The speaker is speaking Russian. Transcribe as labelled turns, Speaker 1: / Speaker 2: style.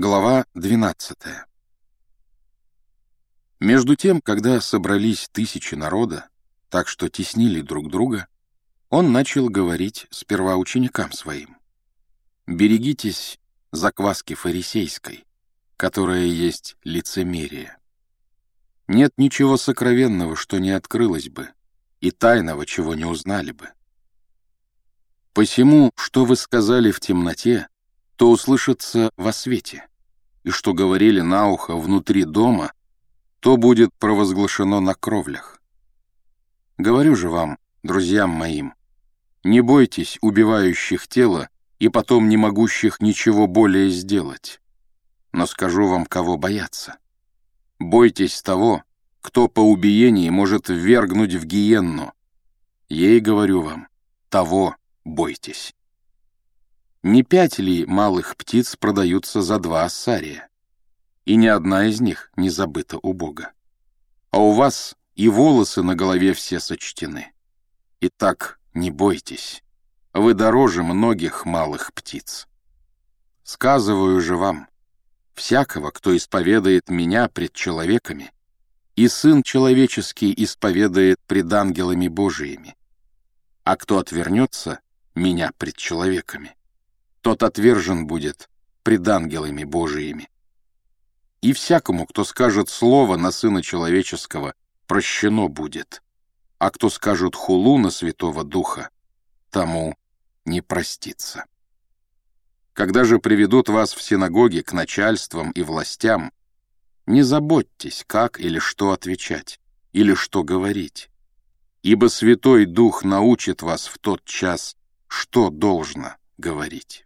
Speaker 1: Глава 12 Между тем, когда собрались тысячи народа, так что теснили друг друга, он начал говорить сперва ученикам своим. «Берегитесь закваски фарисейской, которая есть лицемерие. Нет ничего сокровенного, что не открылось бы, и тайного, чего не узнали бы. Посему, что вы сказали в темноте, то услышится во свете, и что говорили на ухо внутри дома, то будет провозглашено на кровлях. Говорю же вам, друзьям моим, не бойтесь убивающих тело и потом не могущих ничего более сделать. Но скажу вам, кого бояться. Бойтесь того, кто по убиении может ввергнуть в гиенну. Ей говорю вам, того бойтесь. Не пять ли малых птиц продаются за два ассария? И ни одна из них не забыта у Бога. А у вас и волосы на голове все сочтены. Итак, не бойтесь. Вы дороже многих малых птиц. Сказываю же вам, всякого, кто исповедает меня пред человеками, и Сын Человеческий исповедает пред ангелами Божиими. А кто отвернется меня пред человеками, тот отвержен будет пред ангелами Божиими. И всякому, кто скажет слово на Сына Человеческого, прощено будет, а кто скажет хулу на Святого Духа, тому не простится. Когда же приведут вас в синагоги к начальствам и властям, не заботьтесь, как или что отвечать, или что говорить, ибо Святой Дух научит вас в тот час, что должно говорить.